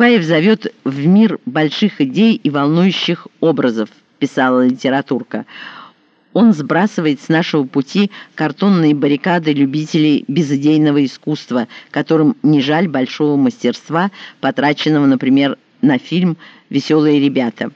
Чапаев зовет в мир больших идей и волнующих образов, писала литературка. Он сбрасывает с нашего пути картонные баррикады любителей безыдейного искусства, которым не жаль большого мастерства, потраченного, например, на фильм «Веселые ребята».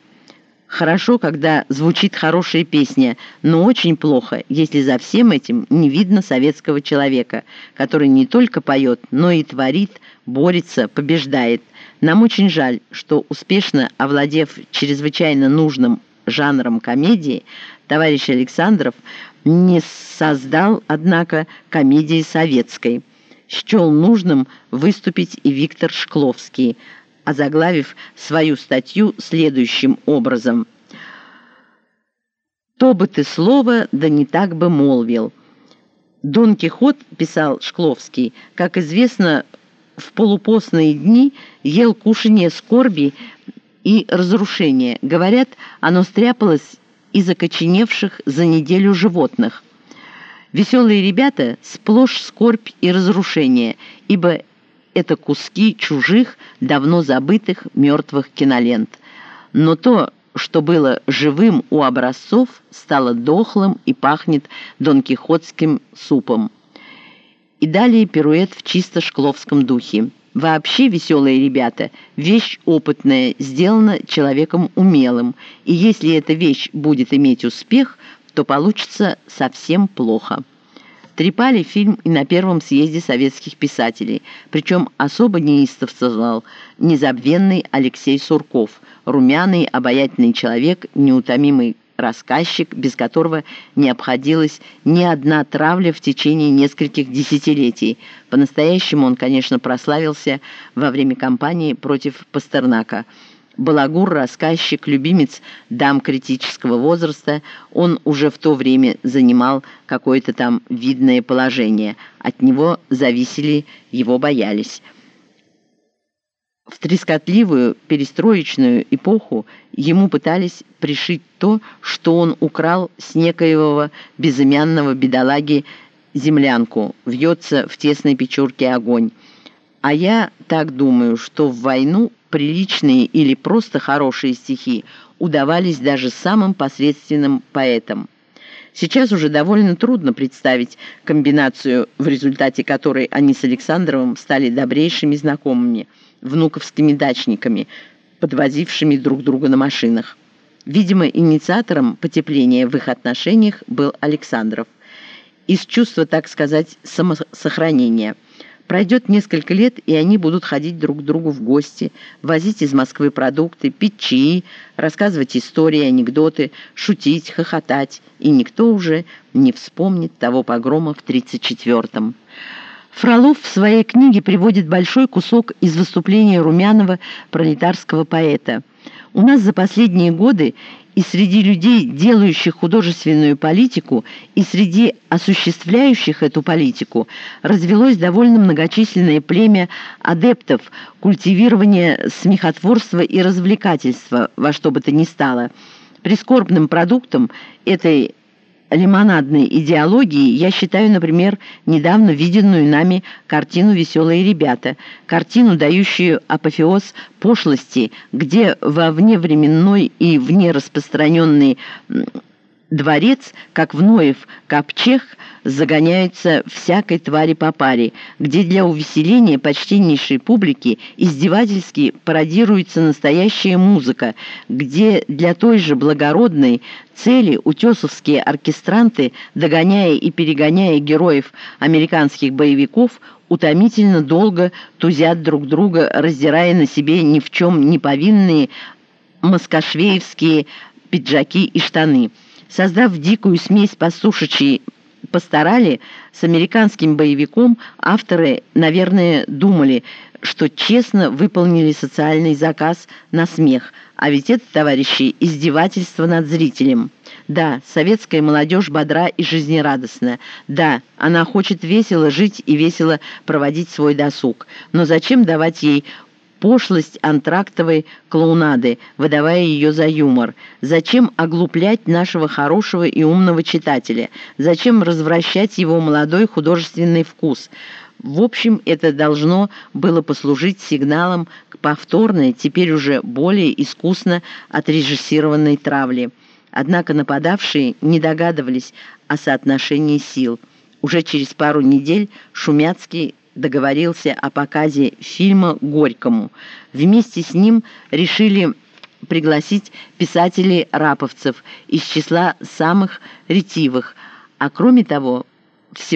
Хорошо, когда звучит хорошая песня, но очень плохо, если за всем этим не видно советского человека, который не только поет, но и творит, борется, побеждает. Нам очень жаль, что успешно овладев чрезвычайно нужным жанром комедии, товарищ Александров не создал, однако, комедии советской. Счел нужным выступить и Виктор Шкловский, озаглавив свою статью следующим образом. «То бы ты слово, да не так бы молвил». «Дон Кихот», — писал Шкловский, — «как известно, в полупостные дни ел кушанье скорби и разрушения. Говорят, оно стряпалось из окоченевших за неделю животных. Веселые ребята сплошь скорбь и разрушение, ибо это куски чужих, давно забытых мертвых кинолент. Но то, что было живым у образцов, стало дохлым и пахнет донкихотским супом. И далее пируэт в чисто шкловском духе. Вообще веселые ребята – вещь опытная, сделана человеком умелым, и если эта вещь будет иметь успех, то получится совсем плохо. Трепали фильм и на первом съезде советских писателей, причем особо неистовствовал незабвенный Алексей Сурков, румяный, обаятельный человек, неутомимый рассказчик, без которого не обходилась ни одна травля в течение нескольких десятилетий. По-настоящему он, конечно, прославился во время кампании против Пастернака. Балагур, рассказчик, любимец дам критического возраста, он уже в то время занимал какое-то там видное положение. От него зависели, его боялись. В трескотливую перестроечную эпоху ему пытались пришить то, что он украл с некоего безымянного бедолаги землянку, вьется в тесной печурке огонь. А я так думаю, что в войну приличные или просто хорошие стихи удавались даже самым посредственным поэтам. Сейчас уже довольно трудно представить комбинацию, в результате которой они с Александровым стали добрейшими знакомыми – внуковскими дачниками, подвозившими друг друга на машинах. Видимо, инициатором потепления в их отношениях был Александров. Из чувства, так сказать, самосохранения. Пройдет несколько лет, и они будут ходить друг к другу в гости, возить из Москвы продукты, пить чаи, рассказывать истории, анекдоты, шутить, хохотать, и никто уже не вспомнит того погрома в 34-м. Фролов в своей книге приводит большой кусок из выступления румяного пролетарского поэта. У нас за последние годы и среди людей, делающих художественную политику, и среди осуществляющих эту политику, развелось довольно многочисленное племя адептов культивирования смехотворства и развлекательства во что бы то ни стало. Прискорбным продуктом этой лимонадной идеологии я считаю, например, недавно виденную нами картину «Веселые ребята», картину, дающую апофеоз пошлости, где во вневременной и внераспространенный дворец, как в Ноев ковчег, загоняются всякой твари по паре, где для увеселения почтеннейшей публики издевательски пародируется настоящая музыка, где для той же благородной цели утесовские оркестранты, догоняя и перегоняя героев американских боевиков, утомительно долго тузят друг друга, раздирая на себе ни в чем не повинные маскашвеевские пиджаки и штаны создав дикую смесь посушичьей постарали с американским боевиком, авторы, наверное, думали, что честно выполнили социальный заказ на смех, а ведь это, товарищи, издевательство над зрителем. Да, советская молодежь бодра и жизнерадостна. Да, она хочет весело жить и весело проводить свой досуг. Но зачем давать ей пошлость антрактовой клоунады, выдавая ее за юмор? Зачем оглуплять нашего хорошего и умного читателя? Зачем развращать его молодой художественный вкус? В общем, это должно было послужить сигналом к повторной, теперь уже более искусно отрежиссированной травле. Однако нападавшие не догадывались о соотношении сил. Уже через пару недель Шумяцкий договорился о показе фильма Горькому. Вместе с ним решили пригласить писателей-раповцев из числа самых ретивых, а кроме того,